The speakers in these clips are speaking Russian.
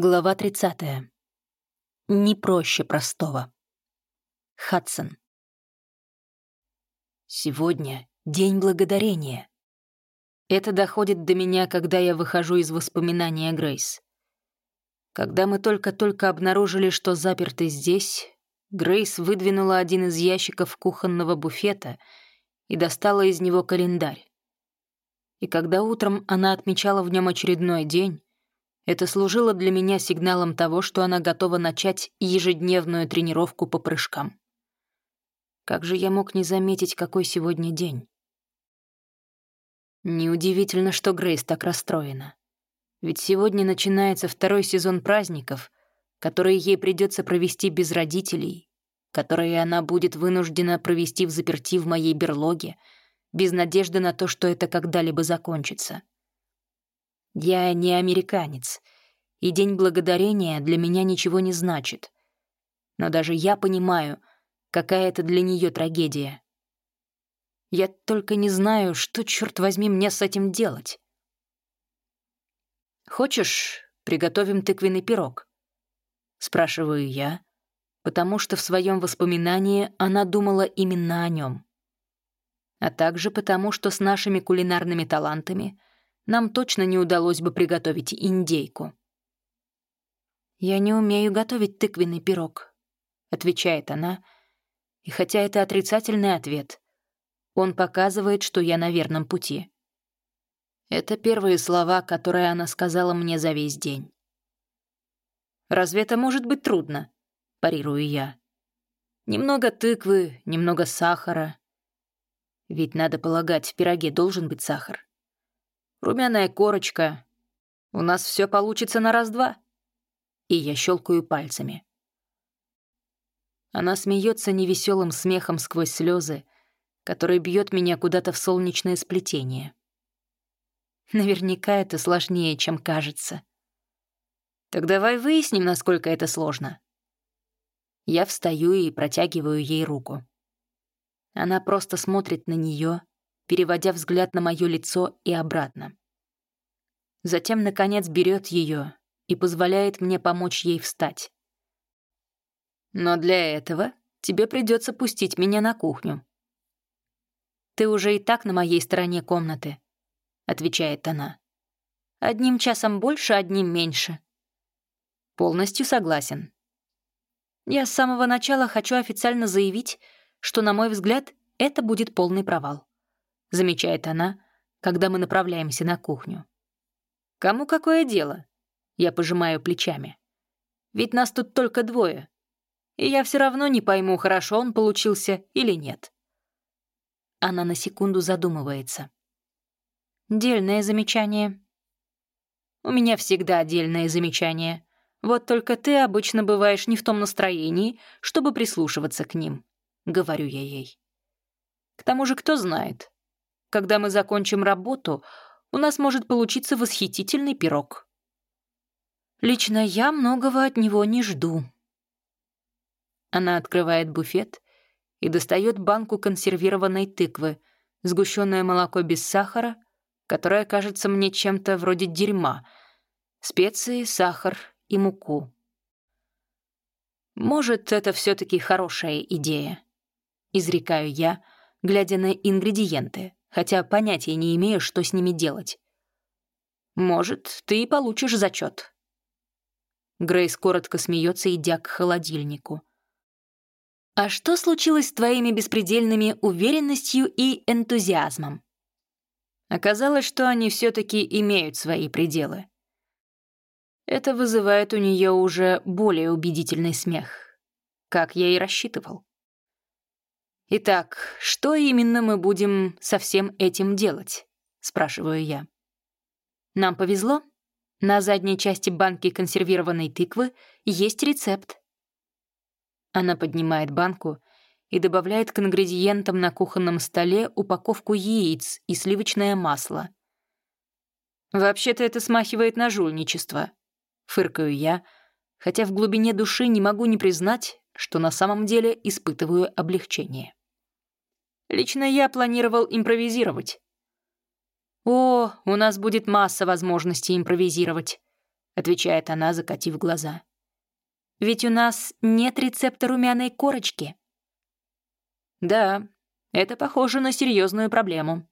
Глава 30. Не проще простого. Хадсон. Сегодня день благодарения. Это доходит до меня, когда я выхожу из воспоминания Грейс. Когда мы только-только обнаружили, что заперты здесь, Грейс выдвинула один из ящиков кухонного буфета и достала из него календарь. И когда утром она отмечала в нем очередной день, это служило для меня сигналом того, что она готова начать ежедневную тренировку по прыжкам. Как же я мог не заметить, какой сегодня день? Неудивительно, что Грейс так расстроена. Ведь сегодня начинается второй сезон праздников, которые ей придется провести без родителей, которые она будет вынуждена провести в заперти в моей берлоге, без надежды на то, что это когда-либо закончится. Я не американец, и День Благодарения для меня ничего не значит. Но даже я понимаю, какая это для нее трагедия. Я только не знаю, что, черт возьми, мне с этим делать. «Хочешь, приготовим тыквенный пирог?» Спрашиваю я, потому что в своем воспоминании она думала именно о нем. А также потому, что с нашими кулинарными талантами нам точно не удалось бы приготовить индейку. «Я не умею готовить тыквенный пирог», — отвечает она, и хотя это отрицательный ответ, он показывает, что я на верном пути. Это первые слова, которые она сказала мне за весь день. «Разве это может быть трудно?» — парирую я. «Немного тыквы, немного сахара. Ведь, надо полагать, в пироге должен быть сахар румяная корочка. У нас все получится на раз-два. И я щелкаю пальцами. Она смеется невеселым смехом сквозь слезы, который бьет меня куда-то в солнечное сплетение. Наверняка это сложнее, чем кажется. Так давай выясним, насколько это сложно. Я встаю и протягиваю ей руку. Она просто смотрит на нее, переводя взгляд на мое лицо и обратно. Затем, наконец, берет ее и позволяет мне помочь ей встать. Но для этого тебе придется пустить меня на кухню. «Ты уже и так на моей стороне комнаты», — отвечает она. «Одним часом больше, одним меньше». Полностью согласен. Я с самого начала хочу официально заявить, что, на мой взгляд, это будет полный провал замечает она, когда мы направляемся на кухню. «Кому какое дело?» Я пожимаю плечами. «Ведь нас тут только двое. И я все равно не пойму, хорошо он получился или нет». Она на секунду задумывается. «Дельное замечание». «У меня всегда дельное замечание. Вот только ты обычно бываешь не в том настроении, чтобы прислушиваться к ним», — говорю я ей. «К тому же, кто знает, когда мы закончим работу, у нас может получиться восхитительный пирог. Лично я многого от него не жду. Она открывает буфет и достает банку консервированной тыквы, сгущенное молоко без сахара, которое кажется мне чем-то вроде дерьма, специи, сахар и муку. Может, это все таки хорошая идея, изрекаю я, глядя на ингредиенты хотя понятия не имею, что с ними делать. Может, ты и получишь зачет. Грейс коротко смеется, идя к холодильнику. «А что случилось с твоими беспредельными уверенностью и энтузиазмом?» Оказалось, что они все таки имеют свои пределы. Это вызывает у нее уже более убедительный смех, как я и рассчитывал. «Итак, что именно мы будем со всем этим делать?» — спрашиваю я. «Нам повезло. На задней части банки консервированной тыквы есть рецепт». Она поднимает банку и добавляет к ингредиентам на кухонном столе упаковку яиц и сливочное масло. «Вообще-то это смахивает на жульничество», — фыркаю я, хотя в глубине души не могу не признать, что на самом деле испытываю облегчение. Лично я планировал импровизировать. «О, у нас будет масса возможностей импровизировать», — отвечает она, закатив глаза. «Ведь у нас нет рецепта румяной корочки». «Да, это похоже на серьезную проблему».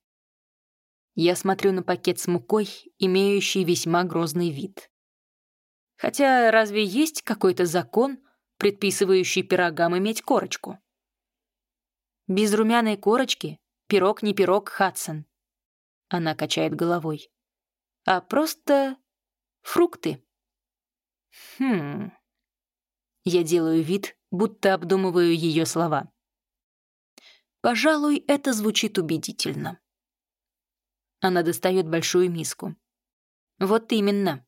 Я смотрю на пакет с мукой, имеющий весьма грозный вид. Хотя разве есть какой-то закон, предписывающий пирогам иметь корочку? Без румяной корочки пирог не пирог, Хадсон. Она качает головой. А просто фрукты. Хм. Я делаю вид, будто обдумываю ее слова. Пожалуй, это звучит убедительно. Она достает большую миску. Вот именно.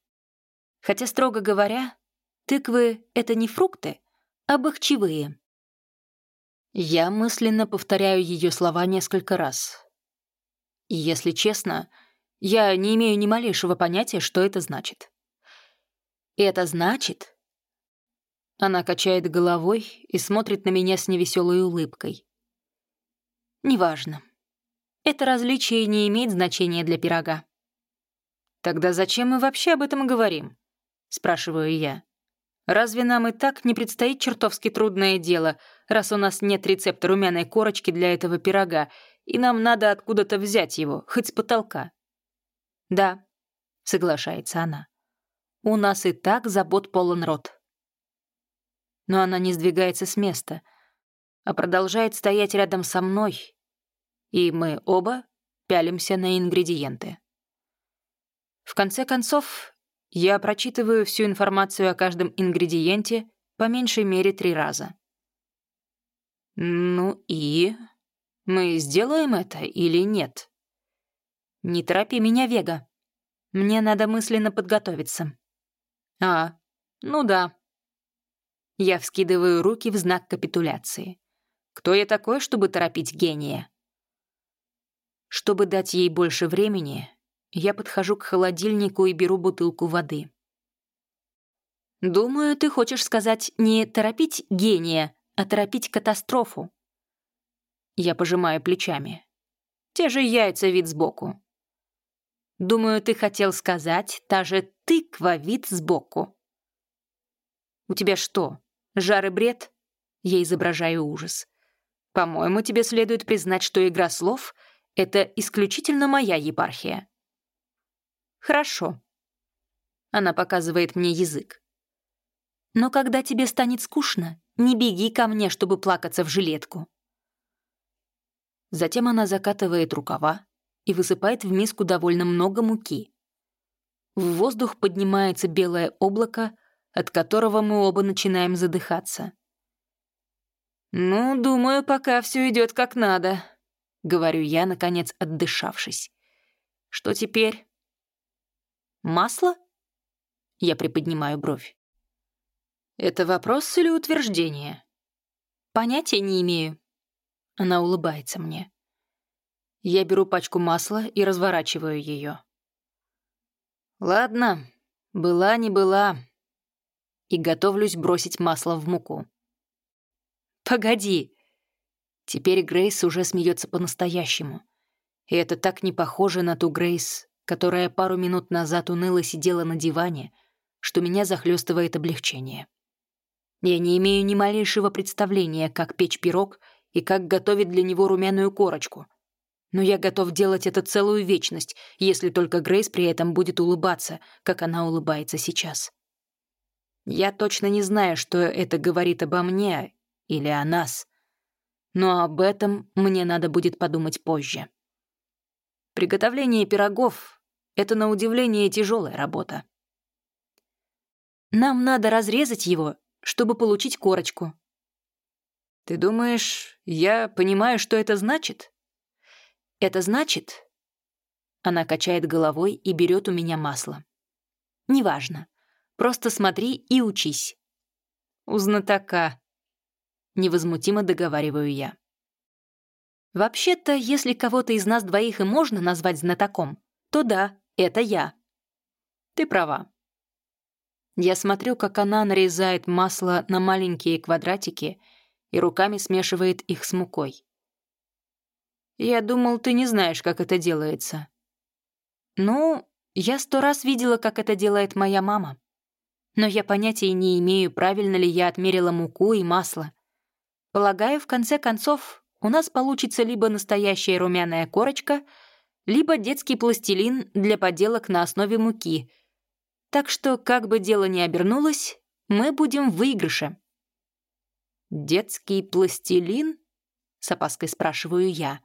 Хотя, строго говоря, тыквы — это не фрукты, а бахчевые. Я мысленно повторяю ее слова несколько раз. И, если честно, я не имею ни малейшего понятия, что это значит. Это значит... Она качает головой и смотрит на меня с невеселой улыбкой. Неважно. Это различие не имеет значения для пирога. Тогда зачем мы вообще об этом говорим? Спрашиваю я. Разве нам и так не предстоит чертовски трудное дело, раз у нас нет рецепта румяной корочки для этого пирога, и нам надо откуда-то взять его, хоть с потолка? Да, соглашается она. У нас и так забот полон рот. Но она не сдвигается с места, а продолжает стоять рядом со мной, и мы оба пялимся на ингредиенты. В конце концов, я прочитываю всю информацию о каждом ингредиенте по меньшей мере три раза. Ну и... Мы сделаем это или нет? Не торопи меня, Вега. Мне надо мысленно подготовиться. А, ну да. Я вскидываю руки в знак капитуляции. Кто я такой, чтобы торопить гения? Чтобы дать ей больше времени, я подхожу к холодильнику и беру бутылку воды. «Думаю, ты хочешь сказать не торопить гения, а торопить катастрофу». Я пожимаю плечами. Те же яйца вид сбоку. Думаю, ты хотел сказать, та же тыква вид сбоку. У тебя что, жар и бред? Я изображаю ужас. По-моему, тебе следует признать, что игра слов — это исключительно моя епархия. Хорошо. Она показывает мне язык. Но когда тебе станет скучно, не беги ко мне, чтобы плакаться в жилетку. Затем она закатывает рукава и высыпает в миску довольно много муки. В воздух поднимается белое облако, от которого мы оба начинаем задыхаться. «Ну, думаю, пока все идет как надо», — говорю я, наконец отдышавшись. «Что теперь?» «Масло?» Я приподнимаю бровь. «Это вопрос или утверждение?» «Понятия не имею». Она улыбается мне. Я беру пачку масла и разворачиваю ее. «Ладно, была не была». И готовлюсь бросить масло в муку. «Погоди!» Теперь Грейс уже смеется по-настоящему. И это так не похоже на ту Грейс, которая пару минут назад уныло сидела на диване, что меня захлестывает облегчение. Я не имею ни малейшего представления, как печь пирог и как готовить для него румяную корочку. Но я готов делать это целую вечность, если только Грейс при этом будет улыбаться, как она улыбается сейчас. Я точно не знаю, что это говорит обо мне или о нас, но об этом мне надо будет подумать позже. Приготовление пирогов это, на удивление, тяжелая работа. Нам надо разрезать его, чтобы получить корочку. Ты думаешь, я понимаю, что это значит? Это значит... Она качает головой и берет у меня масло. Неважно. Просто смотри и учись. У знатока. Невозмутимо договариваю я. Вообще-то, если кого-то из нас двоих и можно назвать знатоком, то да, это я. Ты права. Я смотрю, как она нарезает масло на маленькие квадратики и руками смешивает их с мукой. Я думал, ты не знаешь, как это делается. Ну, я сто раз видела, как это делает моя мама. Но я понятия не имею, правильно ли я отмерила муку и масло. Полагаю, в конце концов, у нас получится либо настоящая румяная корочка, либо детский пластилин для поделок на основе муки. Так что, как бы дело ни обернулось, мы будем в выигрыше. «Детский пластилин?» — с опаской спрашиваю я.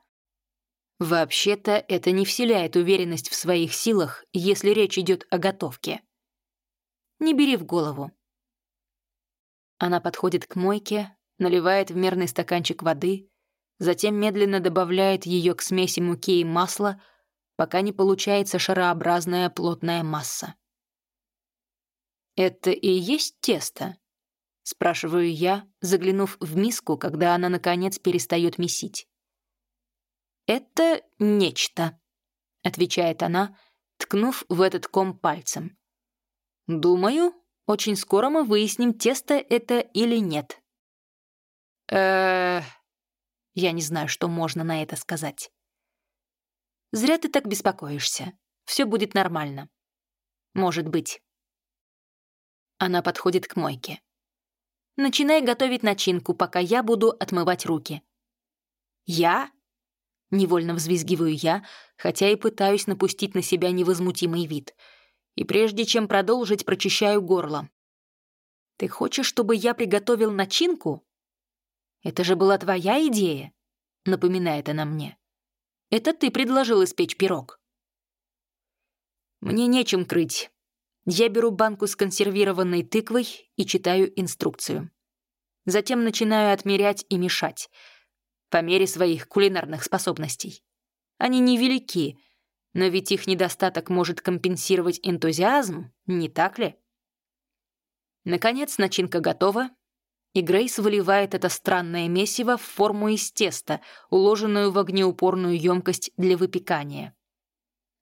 Вообще-то это не вселяет уверенность в своих силах, если речь идет о готовке. Не бери в голову. Она подходит к мойке, наливает в мерный стаканчик воды, затем медленно добавляет ее к смеси муки и масла, пока не получается шарообразная плотная масса. «Это и есть тесто?» — спрашиваю я, заглянув в миску, когда она, наконец, перестает месить. «Это нечто», — отвечает она, ткнув в этот ком пальцем. «Думаю, очень скоро мы выясним, тесто это или нет». э Я не знаю, что можно на это сказать. «Зря ты так беспокоишься. Все будет нормально. Может быть». Она подходит к мойке. «Начинай готовить начинку, пока я буду отмывать руки». «Я?» Невольно взвизгиваю я, хотя и пытаюсь напустить на себя невозмутимый вид. И прежде чем продолжить, прочищаю горло. «Ты хочешь, чтобы я приготовил начинку?» «Это же была твоя идея», — напоминает она мне. «Это ты предложил испечь пирог». Мне нечем крыть. Я беру банку с консервированной тыквой и читаю инструкцию. Затем начинаю отмерять и мешать, по мере своих кулинарных способностей. Они невелики, но ведь их недостаток может компенсировать энтузиазм, не так ли? Наконец начинка готова, и Грейс выливает это странное месиво в форму из теста, уложенную в огнеупорную емкость для выпекания.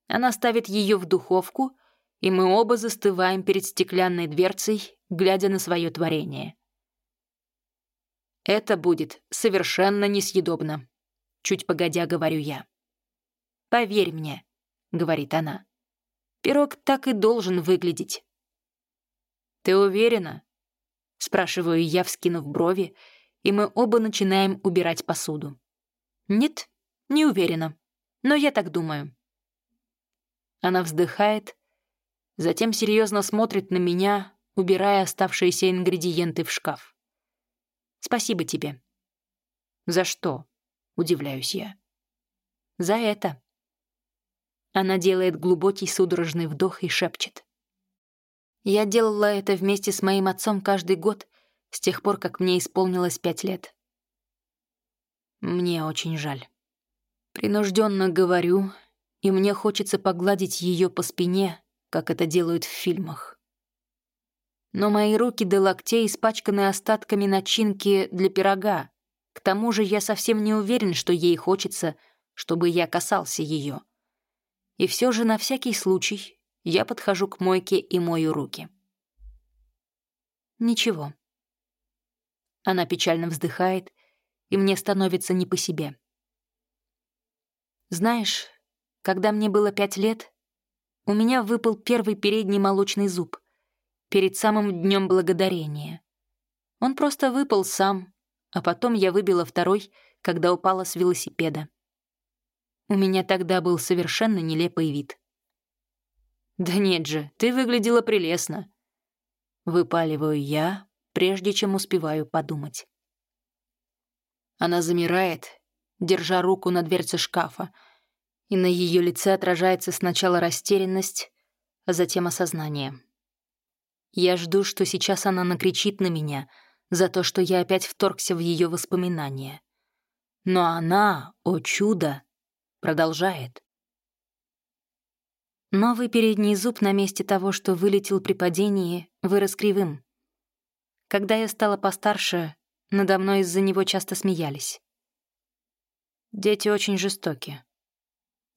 Она ставит ее в духовку, и мы оба застываем перед стеклянной дверцей, глядя на свое творение. «Это будет совершенно несъедобно», — чуть погодя говорю я. «Поверь мне», — говорит она. «Пирог так и должен выглядеть». «Ты уверена?» — спрашиваю я, вскинув брови, и мы оба начинаем убирать посуду. «Нет, не уверена, но я так думаю». Она вздыхает, затем серьезно смотрит на меня, убирая оставшиеся ингредиенты в шкаф. «Спасибо тебе». «За что?» — удивляюсь я. «За это». Она делает глубокий судорожный вдох и шепчет. «Я делала это вместе с моим отцом каждый год, с тех пор, как мне исполнилось пять лет. Мне очень жаль. Принужденно говорю, и мне хочется погладить ее по спине, как это делают в фильмах. Но мои руки до локтей испачканы остатками начинки для пирога. К тому же я совсем не уверен, что ей хочется, чтобы я касался ее. И все же на всякий случай я подхожу к мойке и мою руки. Ничего. Она печально вздыхает, и мне становится не по себе. Знаешь, когда мне было пять лет, у меня выпал первый передний молочный зуб перед самым днем благодарения. Он просто выпал сам, а потом я выбила второй, когда упала с велосипеда. У меня тогда был совершенно нелепый вид. «Да нет же, ты выглядела прелестно», — выпаливаю я, прежде чем успеваю подумать. Она замирает, держа руку на дверце шкафа, и на ее лице отражается сначала растерянность, а затем осознание. Я жду, что сейчас она накричит на меня за то, что я опять вторгся в ее воспоминания. Но она, о чудо, продолжает. Новый передний зуб на месте того, что вылетел при падении, вырос кривым. Когда я стала постарше, надо мной из-за него часто смеялись. Дети очень жестоки.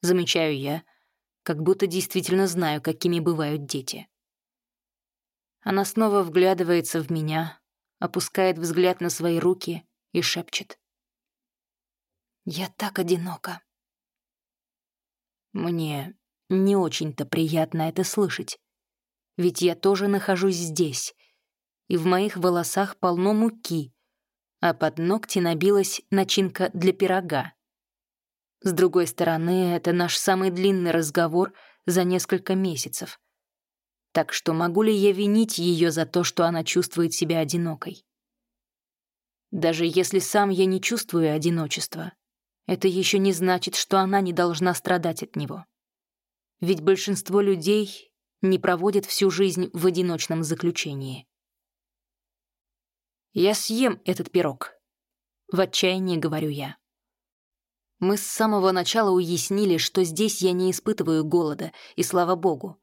Замечаю я, как будто действительно знаю, какими бывают дети. Она снова вглядывается в меня, опускает взгляд на свои руки и шепчет. «Я так одинока». Мне не очень-то приятно это слышать. Ведь я тоже нахожусь здесь, и в моих волосах полно муки, а под ногти набилась начинка для пирога. С другой стороны, это наш самый длинный разговор за несколько месяцев. Так что могу ли я винить ее за то, что она чувствует себя одинокой? Даже если сам я не чувствую одиночества, это еще не значит, что она не должна страдать от него. Ведь большинство людей не проводят всю жизнь в одиночном заключении. «Я съем этот пирог», — в отчаянии говорю я. Мы с самого начала уяснили, что здесь я не испытываю голода, и слава богу.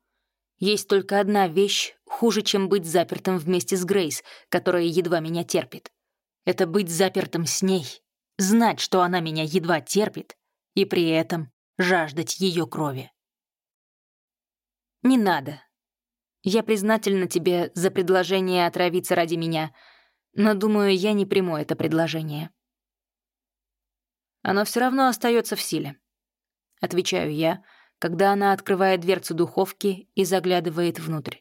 Есть только одна вещь, хуже, чем быть запертым вместе с Грейс, которая едва меня терпит. Это быть запертым с ней, знать, что она меня едва терпит, и при этом жаждать ее крови. «Не надо. Я признательна тебе за предложение отравиться ради меня, но, думаю, я не приму это предложение». «Оно все равно остается в силе», — отвечаю я, когда она открывает дверцу духовки и заглядывает внутрь.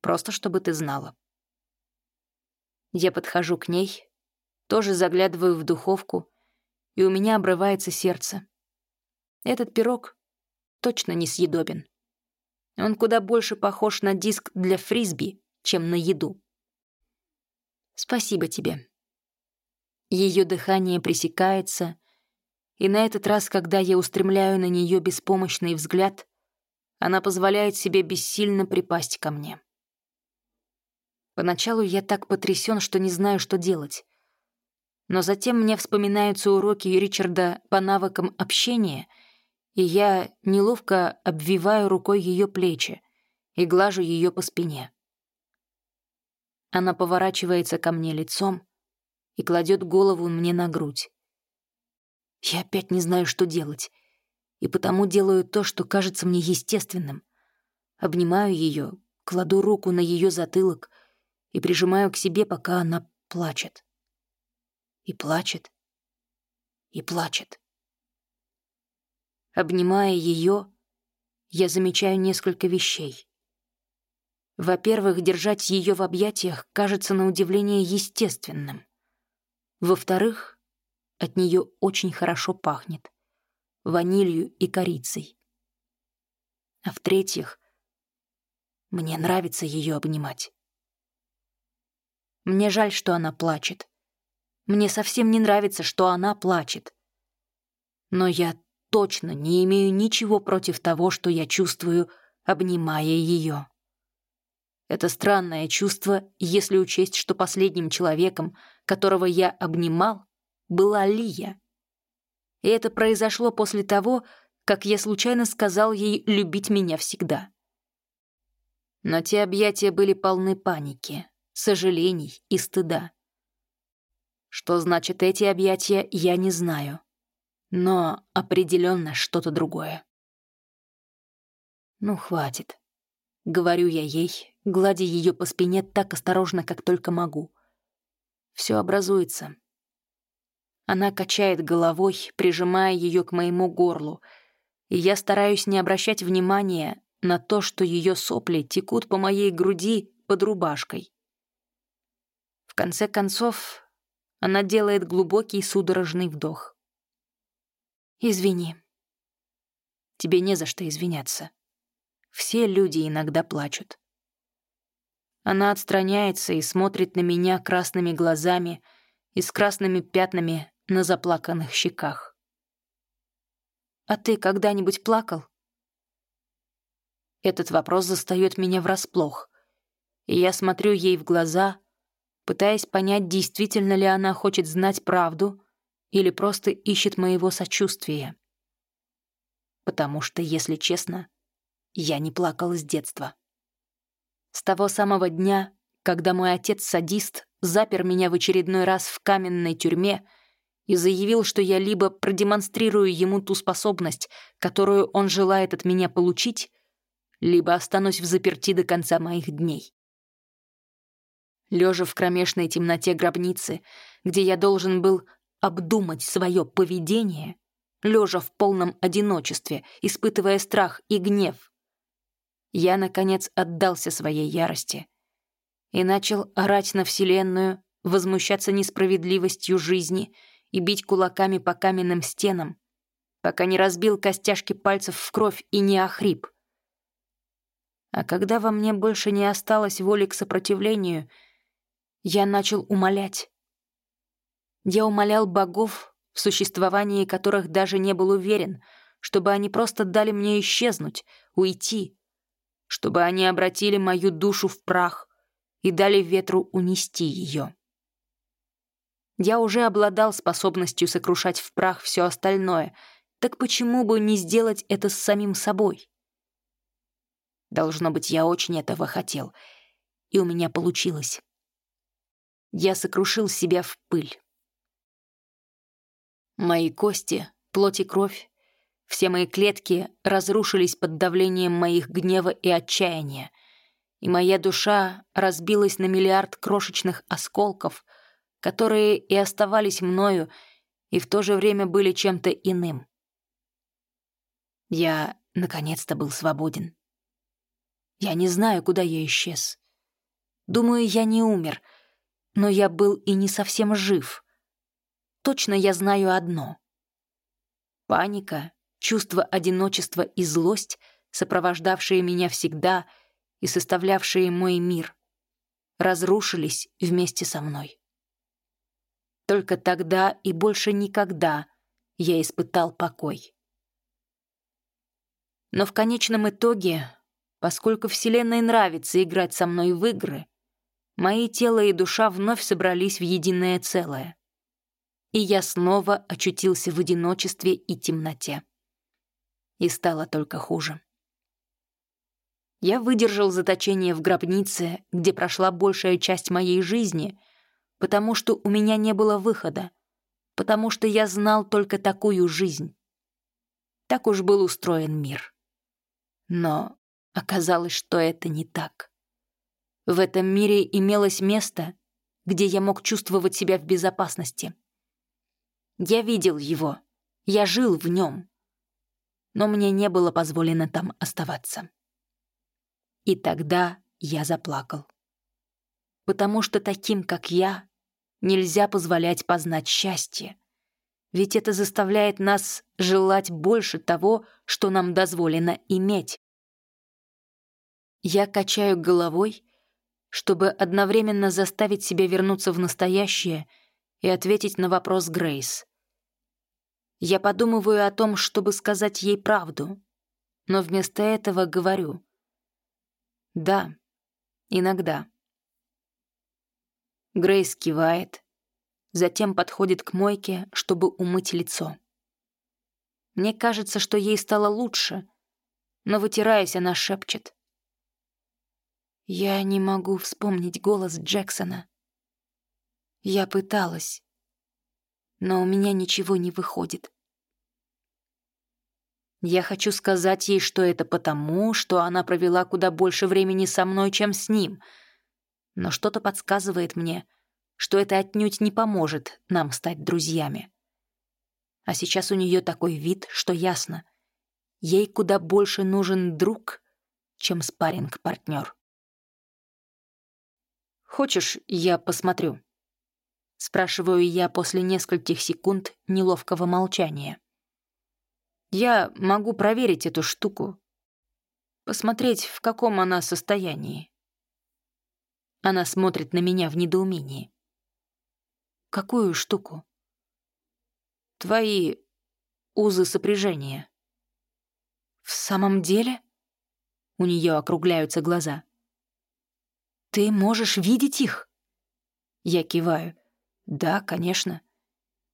«Просто чтобы ты знала». Я подхожу к ней, тоже заглядываю в духовку, и у меня обрывается сердце. Этот пирог точно несъедобен. Он куда больше похож на диск для фрисби, чем на еду. Спасибо тебе. Ее дыхание пресекается, и на этот раз, когда я устремляю на нее беспомощный взгляд, она позволяет себе бессильно припасть ко мне. Поначалу я так потрясен, что не знаю, что делать. Но затем мне вспоминаются уроки Ричарда по навыкам общения — и я неловко обвиваю рукой ее плечи и глажу ее по спине. Она поворачивается ко мне лицом и кладет голову мне на грудь. Я опять не знаю, что делать, и потому делаю то, что кажется мне естественным. Обнимаю ее, кладу руку на ее затылок и прижимаю к себе, пока она плачет. И плачет, и плачет. Обнимая ее, я замечаю несколько вещей. Во-первых, держать ее в объятиях кажется на удивление естественным. Во-вторых, от нее очень хорошо пахнет. Ванилью и корицей. А в-третьих, мне нравится ее обнимать. Мне жаль, что она плачет. Мне совсем не нравится, что она плачет. Но я точно не имею ничего против того, что я чувствую, обнимая ее. Это странное чувство, если учесть, что последним человеком, которого я обнимал, была Лия. И это произошло после того, как я случайно сказал ей любить меня всегда. Но те объятия были полны паники, сожалений и стыда. Что значит эти объятия, я не знаю но определенно что-то другое. «Ну, хватит», — говорю я ей, гладя ее по спине так осторожно, как только могу. Все образуется. Она качает головой, прижимая ее к моему горлу, и я стараюсь не обращать внимания на то, что ее сопли текут по моей груди под рубашкой. В конце концов, она делает глубокий судорожный вдох. «Извини». «Тебе не за что извиняться. Все люди иногда плачут». Она отстраняется и смотрит на меня красными глазами и с красными пятнами на заплаканных щеках. «А ты когда-нибудь плакал?» Этот вопрос застаёт меня врасплох, и я смотрю ей в глаза, пытаясь понять, действительно ли она хочет знать правду или просто ищет моего сочувствия. Потому что, если честно, я не плакал с детства. С того самого дня, когда мой отец-садист запер меня в очередной раз в каменной тюрьме и заявил, что я либо продемонстрирую ему ту способность, которую он желает от меня получить, либо останусь в заперти до конца моих дней. Лежа в кромешной темноте гробницы, где я должен был обдумать свое поведение, лежа в полном одиночестве, испытывая страх и гнев. Я, наконец, отдался своей ярости и начал орать на Вселенную, возмущаться несправедливостью жизни и бить кулаками по каменным стенам, пока не разбил костяшки пальцев в кровь и не охрип. А когда во мне больше не осталось воли к сопротивлению, я начал умолять. Я умолял богов, в существовании которых даже не был уверен, чтобы они просто дали мне исчезнуть, уйти, чтобы они обратили мою душу в прах и дали ветру унести ее. Я уже обладал способностью сокрушать в прах все остальное, так почему бы не сделать это с самим собой? Должно быть, я очень этого хотел, и у меня получилось. Я сокрушил себя в пыль. Мои кости, плоть и кровь, все мои клетки разрушились под давлением моих гнева и отчаяния, и моя душа разбилась на миллиард крошечных осколков, которые и оставались мною, и в то же время были чем-то иным. Я наконец-то был свободен. Я не знаю, куда я исчез. Думаю, я не умер, но я был и не совсем жив. Точно я знаю одно. Паника, чувство одиночества и злость, сопровождавшие меня всегда и составлявшие мой мир, разрушились вместе со мной. Только тогда и больше никогда я испытал покой. Но в конечном итоге Поскольку Вселенной нравится играть со мной в игры, мои тело и душа вновь собрались в единое целое. И я снова очутился в одиночестве и темноте. И стало только хуже. Я выдержал заточение в гробнице, где прошла большая часть моей жизни, потому что у меня не было выхода, потому что я знал только такую жизнь. Так уж был устроен мир. Но Оказалось, что это не так. В этом мире имелось место, где я мог чувствовать себя в безопасности. Я видел его, я жил в нем, но мне не было позволено там оставаться. И тогда я заплакал. Потому что таким, как я, нельзя позволять познать счастье, ведь это заставляет нас желать больше того, что нам дозволено иметь. Я качаю головой, чтобы одновременно заставить себя вернуться в настоящее и ответить на вопрос Грейс. Я подумываю о том, чтобы сказать ей правду, но вместо этого говорю. Да, иногда. Грейс кивает, затем подходит к мойке, чтобы умыть лицо. Мне кажется, что ей стало лучше, но, вытираясь, она шепчет. Я не могу вспомнить голос Джексона. Я пыталась, но у меня ничего не выходит. Я хочу сказать ей, что это потому, что она провела куда больше времени со мной, чем с ним. Но что-то подсказывает мне, что это отнюдь не поможет нам стать друзьями. А сейчас у нее такой вид, что ясно. Ей куда больше нужен друг, чем спарринг-партнер. «Хочешь, я посмотрю?» Спрашиваю я после нескольких секунд неловкого молчания. «Я могу проверить эту штуку. Посмотреть, в каком она состоянии». Она смотрит на меня в недоумении. «Какую штуку?» «Твои узы сопряжения». «В самом деле?» У нее округляются глаза. «Ты можешь видеть их?» Я киваю. «Да, конечно.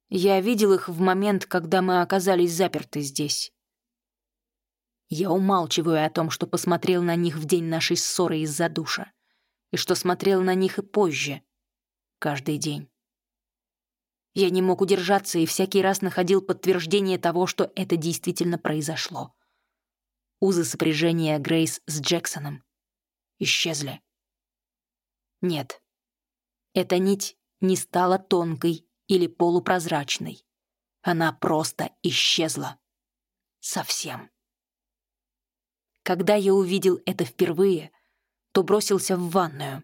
Я видел их в момент, когда мы оказались заперты здесь». Я умалчиваю о том, что посмотрел на них в день нашей ссоры из-за душа, и что смотрел на них и позже, каждый день. Я не мог удержаться и всякий раз находил подтверждение того, что это действительно произошло. Узы сопряжения Грейс с Джексоном исчезли. Нет. Эта нить не стала тонкой или полупрозрачной. Она просто исчезла. Совсем. Когда я увидел это впервые, то бросился в ванную.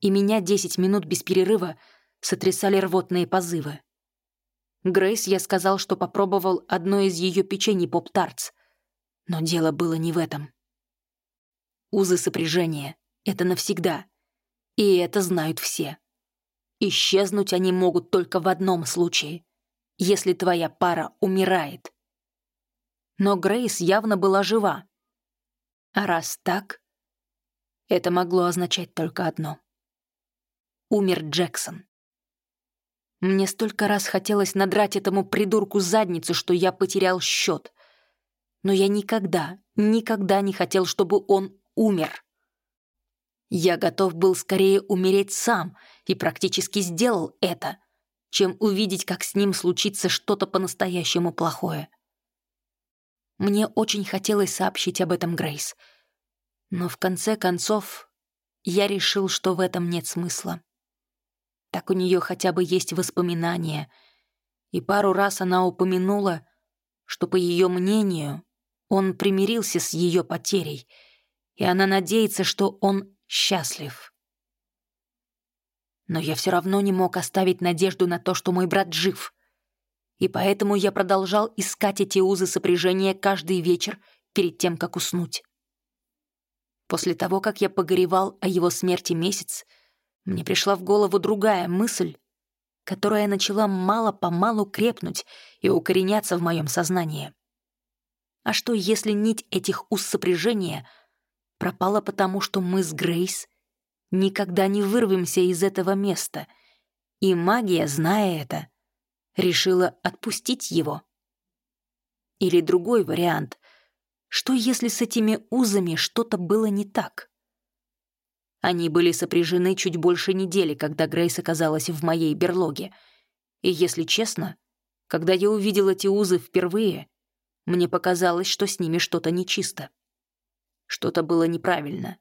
И меня 10 минут без перерыва сотрясали рвотные позывы. Грейс я сказал, что попробовал одно из ее печений поп-тартс. Но дело было не в этом. Узы сопряжения — это навсегда. И это знают все. Исчезнуть они могут только в одном случае — если твоя пара умирает. Но Грейс явно была жива. А раз так, это могло означать только одно. Умер Джексон. Мне столько раз хотелось надрать этому придурку задницу, что я потерял счет. Но я никогда, никогда не хотел, чтобы он умер. Я готов был скорее умереть сам и практически сделал это, чем увидеть, как с ним случится что-то по-настоящему плохое. Мне очень хотелось сообщить об этом Грейс. Но в конце концов я решил, что в этом нет смысла. Так у нее хотя бы есть воспоминания. И пару раз она упомянула, что, по ее мнению, он примирился с ее потерей, и она надеется, что он счастлив. Но я все равно не мог оставить надежду на то, что мой брат жив. И поэтому я продолжал искать эти узы сопряжения каждый вечер перед тем, как уснуть. После того, как я погоревал о его смерти месяц, мне пришла в голову другая мысль, которая начала мало-помалу крепнуть и укореняться в моем сознании. А что, если нить этих уз сопряжения пропала потому, что мы с Грейс никогда не вырвемся из этого места, и магия, зная это, решила отпустить его? Или другой вариант. Что, если с этими узами что-то было не так? Они были сопряжены чуть больше недели, когда Грейс оказалась в моей берлоге. И, если честно, когда я увидел эти узы впервые, мне показалось, что с ними что-то нечисто. Что-то было неправильно,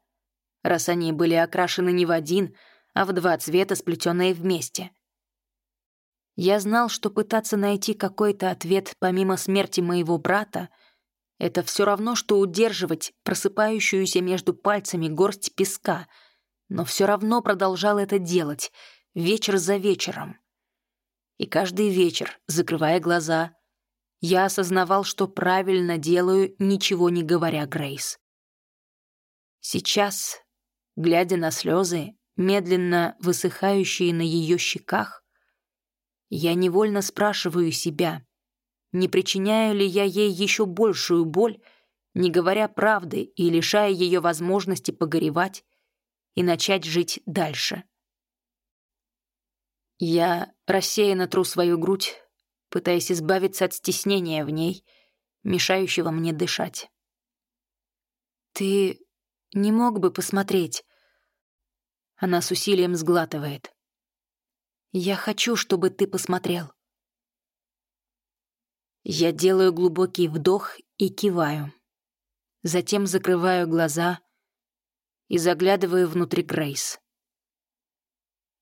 раз они были окрашены не в один, а в два цвета, сплетенные вместе. Я знал, что пытаться найти какой-то ответ помимо смерти моего брата — это все равно, что удерживать просыпающуюся между пальцами горсть песка — но все равно продолжал это делать, вечер за вечером. И каждый вечер, закрывая глаза, я осознавал, что правильно делаю, ничего не говоря Грейс. Сейчас, глядя на слезы, медленно высыхающие на ее щеках, я невольно спрашиваю себя, не причиняю ли я ей еще большую боль, не говоря правды и лишая ее возможности погоревать, и начать жить дальше. Я рассеянно тру свою грудь, пытаясь избавиться от стеснения в ней, мешающего мне дышать. «Ты не мог бы посмотреть?» Она с усилием сглатывает. «Я хочу, чтобы ты посмотрел». Я делаю глубокий вдох и киваю. Затем закрываю глаза — и заглядываю внутрь Грейс.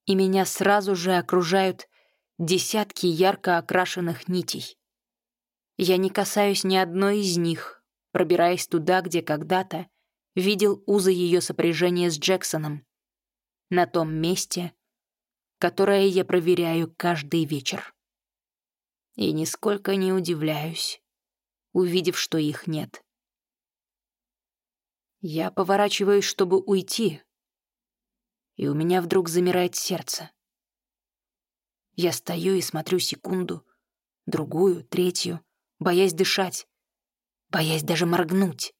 И меня сразу же окружают десятки ярко окрашенных нитей. Я не касаюсь ни одной из них, пробираясь туда, где когда-то видел узы ее сопряжения с Джексоном, на том месте, которое я проверяю каждый вечер. И нисколько не удивляюсь, увидев, что их нет. Я поворачиваюсь, чтобы уйти, и у меня вдруг замирает сердце. Я стою и смотрю секунду, другую, третью, боясь дышать, боясь даже моргнуть.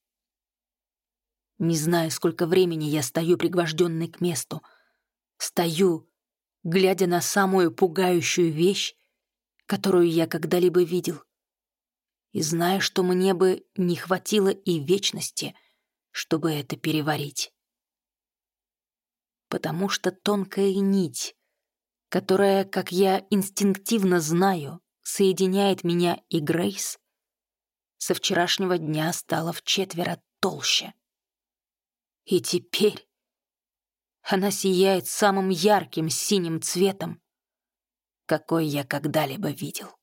Не знаю, сколько времени я стою пригвожденный к месту. Стою, глядя на самую пугающую вещь, которую я когда-либо видел. И знаю, что мне бы не хватило и вечности — чтобы это переварить. Потому что тонкая нить, которая, как я инстинктивно знаю, соединяет меня и Грейс, со вчерашнего дня стала в четверо толще. И теперь она сияет самым ярким синим цветом, какой я когда-либо видел.